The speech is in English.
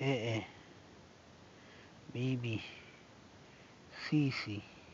eh, eh, baby, Cece.